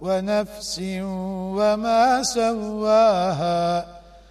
ونفس وما سواها